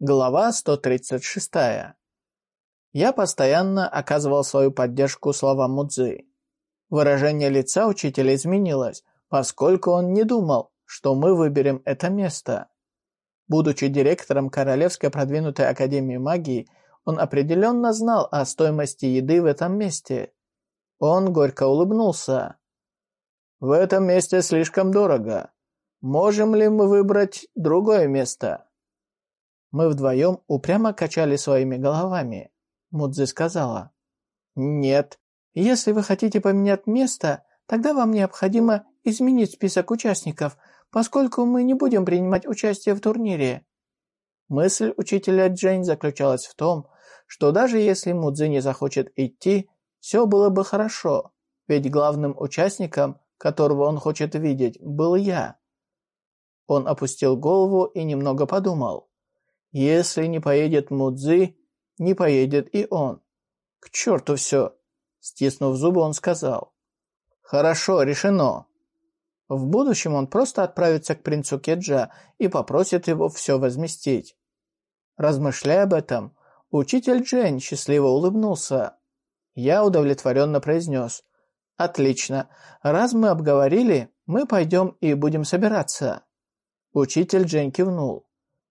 Глава 136. Я постоянно оказывал свою поддержку словам Мудзы. Выражение лица учителя изменилось, поскольку он не думал, что мы выберем это место. Будучи директором Королевской продвинутой Академии магии, он определенно знал о стоимости еды в этом месте. Он горько улыбнулся. «В этом месте слишком дорого. Можем ли мы выбрать другое место?» Мы вдвоем упрямо качали своими головами. Мудзи сказала. «Нет. Если вы хотите поменять место, тогда вам необходимо изменить список участников, поскольку мы не будем принимать участие в турнире». Мысль учителя Джейн заключалась в том, что даже если Мудзи не захочет идти, все было бы хорошо, ведь главным участником, которого он хочет видеть, был я. Он опустил голову и немного подумал. Если не поедет Мудзи, не поедет и он. К черту все. Стиснув зубы, он сказал. Хорошо, решено. В будущем он просто отправится к принцу Кеджа и попросит его все возместить. Размышляя об этом, учитель Джен счастливо улыбнулся. Я удовлетворенно произнес. «Отлично. Раз мы обговорили, мы пойдем и будем собираться». Учитель Джен кивнул.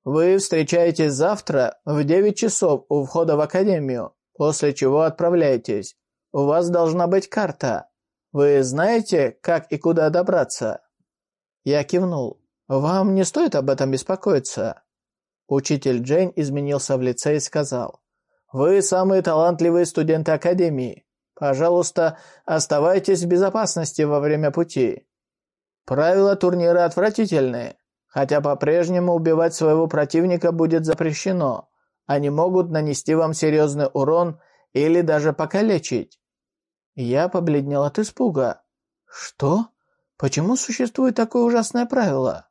Вы встречаетесь завтра в 9 часов у входа в академию, после чего отправляетесь. У вас должна быть карта. Вы знаете, как и куда добраться?» Я кивнул. «Вам не стоит об этом беспокоиться». Учитель Джейн изменился в лице и сказал. «Вы самые талантливые студенты Академии. Пожалуйста, оставайтесь в безопасности во время пути. Правила турнира отвратительные. Хотя по-прежнему убивать своего противника будет запрещено. Они могут нанести вам серьезный урон или даже покалечить. Я побледнел от испуга. Что? Почему существует такое ужасное правило?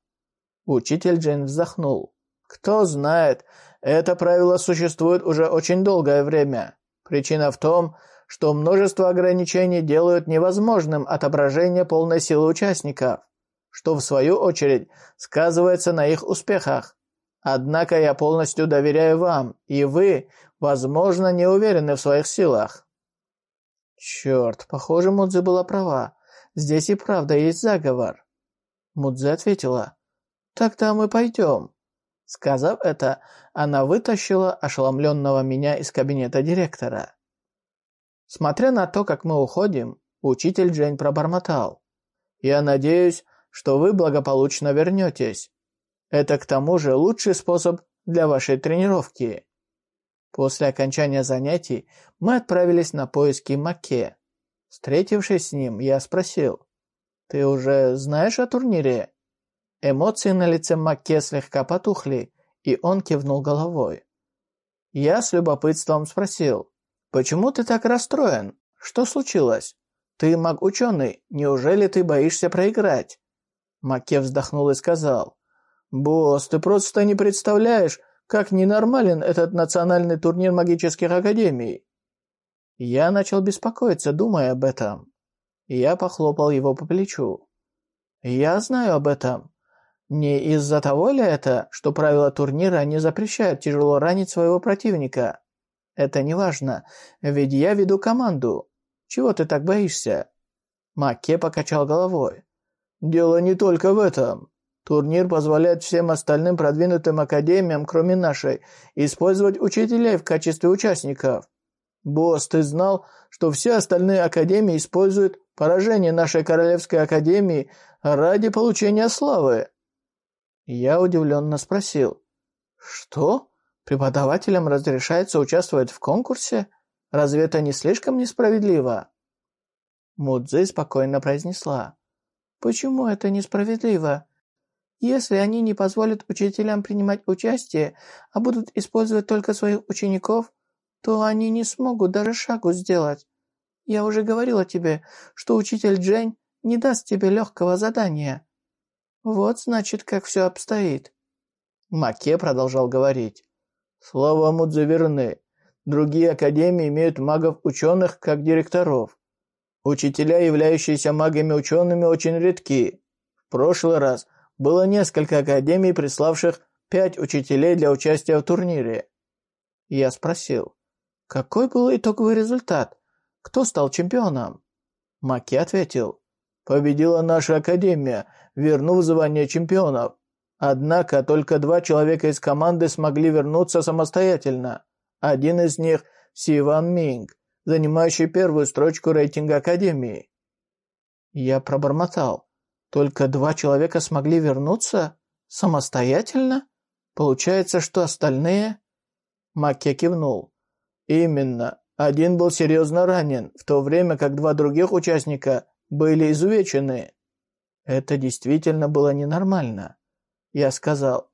Учитель Джейн вздохнул. Кто знает, это правило существует уже очень долгое время. Причина в том, что множество ограничений делают невозможным отображение полной силы участников что в свою очередь сказывается на их успехах. Однако я полностью доверяю вам, и вы, возможно, не уверены в своих силах». «Черт, похоже, Мудзи была права. Здесь и правда есть заговор». Мудзи ответила, «Тогда мы пойдем». Сказав это, она вытащила ошеломленного меня из кабинета директора. Смотря на то, как мы уходим, учитель Джейн пробормотал. «Я надеюсь, что вы благополучно вернетесь. Это к тому же лучший способ для вашей тренировки. После окончания занятий мы отправились на поиски Маке. Встретившись с ним, я спросил, «Ты уже знаешь о турнире?» Эмоции на лице Маке слегка потухли, и он кивнул головой. Я с любопытством спросил, «Почему ты так расстроен? Что случилось? Ты маг-ученый, неужели ты боишься проиграть?» Маке вздохнул и сказал. «Босс, ты просто не представляешь, как ненормален этот национальный турнир магических академий». Я начал беспокоиться, думая об этом. Я похлопал его по плечу. «Я знаю об этом. Не из-за того ли это, что правила турнира не запрещают тяжело ранить своего противника? Это не важно, ведь я веду команду. Чего ты так боишься?» Маке покачал головой. Дело не только в этом. Турнир позволяет всем остальным продвинутым академиям, кроме нашей, использовать учителей в качестве участников. Босс, ты знал, что все остальные академии используют поражение нашей Королевской Академии ради получения славы?» Я удивленно спросил. «Что? Преподавателям разрешается участвовать в конкурсе? Разве это не слишком несправедливо?» Мудзи спокойно произнесла. Почему это несправедливо? Если они не позволят учителям принимать участие, а будут использовать только своих учеников, то они не смогут даже шагу сделать. Я уже говорила тебе, что учитель Джень не даст тебе легкого задания. Вот значит, как все обстоит. Маке продолжал говорить. Слова Мудзи верны. Другие академии имеют магов-ученых как директоров. Учителя, являющиеся магами-учеными, очень редки. В прошлый раз было несколько академий, приславших пять учителей для участия в турнире. Я спросил, какой был итоговый результат? Кто стал чемпионом? Маки ответил, победила наша академия, вернув звание чемпионов. Однако только два человека из команды смогли вернуться самостоятельно. Один из них – Сиван Минг, занимающий первую строчку рейтинга Академии. Я пробормотал. Только два человека смогли вернуться? Самостоятельно? Получается, что остальные... Макке кивнул. Именно. Один был серьезно ранен, в то время как два других участника были изувечены. Это действительно было ненормально. Я сказал,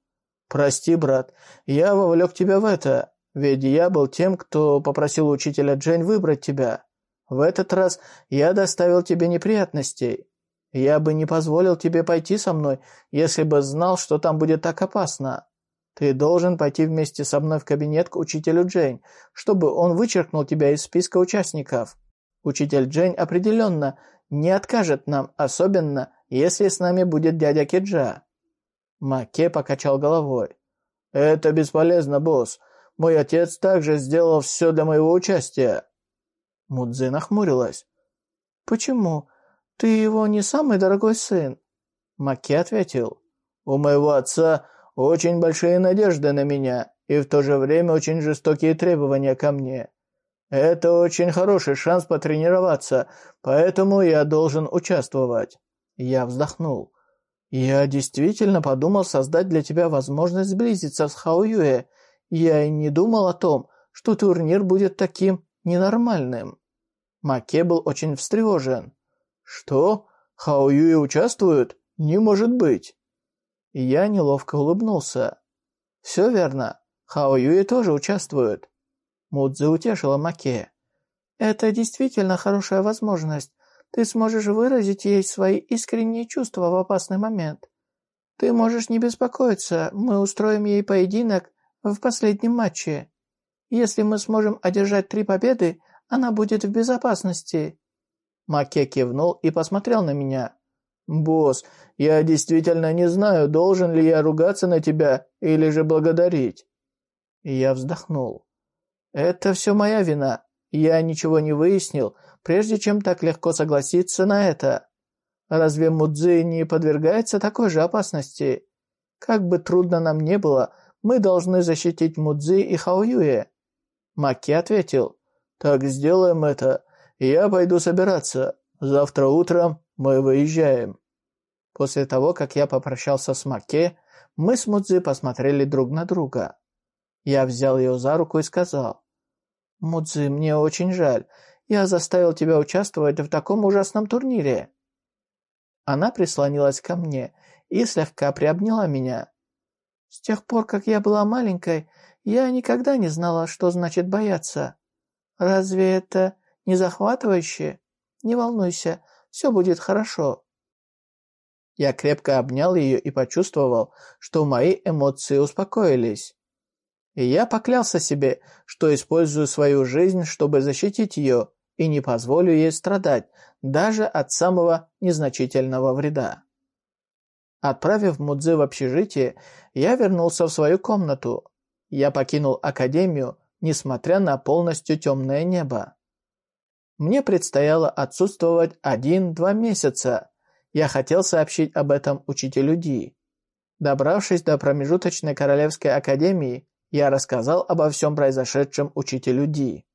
«Прости, брат, я вовлек тебя в это, ведь я был тем, кто попросил учителя Джейн выбрать тебя. В этот раз я доставил тебе неприятностей. Я бы не позволил тебе пойти со мной, если бы знал, что там будет так опасно. Ты должен пойти вместе со мной в кабинет к учителю Джейн, чтобы он вычеркнул тебя из списка участников. Учитель Джейн определенно не откажет нам, особенно если с нами будет дядя Кеджа». Маке покачал головой. «Это бесполезно, босс. Мой отец также сделал все для моего участия». Мудзи нахмурилась. «Почему? Ты его не самый дорогой сын?» Маке ответил. «У моего отца очень большие надежды на меня и в то же время очень жестокие требования ко мне. Это очень хороший шанс потренироваться, поэтому я должен участвовать». Я вздохнул. «Я действительно подумал создать для тебя возможность сблизиться с Хао Юэ. Я и не думал о том, что турнир будет таким ненормальным». Маке был очень встревожен. «Что? Хао Юэ участвует? Не может быть!» Я неловко улыбнулся. «Все верно. Хао Юэ тоже участвует». Мудзи утешила Маке. «Это действительно хорошая возможность. Ты сможешь выразить ей свои искренние чувства в опасный момент. Ты можешь не беспокоиться, мы устроим ей поединок в последнем матче. Если мы сможем одержать три победы, она будет в безопасности». Маке кивнул и посмотрел на меня. «Босс, я действительно не знаю, должен ли я ругаться на тебя или же благодарить». я вздохнул. «Это все моя вина. Я ничего не выяснил, прежде чем так легко согласиться на это. Разве Мудзи не подвергается такой же опасности? Как бы трудно нам не было, мы должны защитить Мудзи и Хаоюэ». Маки ответил, «Так сделаем это. Я пойду собираться. Завтра утром мы выезжаем». После того, как я попрощался с Маке, мы с Мудзи посмотрели друг на друга. Я взял ее за руку и сказал, «Мудзи, мне очень жаль. Я заставил тебя участвовать в таком ужасном турнире». Она прислонилась ко мне и слегка приобняла меня. «С тех пор, как я была маленькой, я никогда не знала, что значит бояться. Разве это не захватывающе? Не волнуйся, все будет хорошо». Я крепко обнял ее и почувствовал, что мои эмоции успокоились. И я поклялся себе, что использую свою жизнь, чтобы защитить ее, и не позволю ей страдать, даже от самого незначительного вреда. Отправив Мудзи в общежитие, я вернулся в свою комнату. Я покинул академию, несмотря на полностью темное небо. Мне предстояло отсутствовать один-два месяца. Я хотел сообщить об этом учителю Ди. Добравшись до промежуточной королевской академии, я рассказал обо всем произошедшем учителю Ди.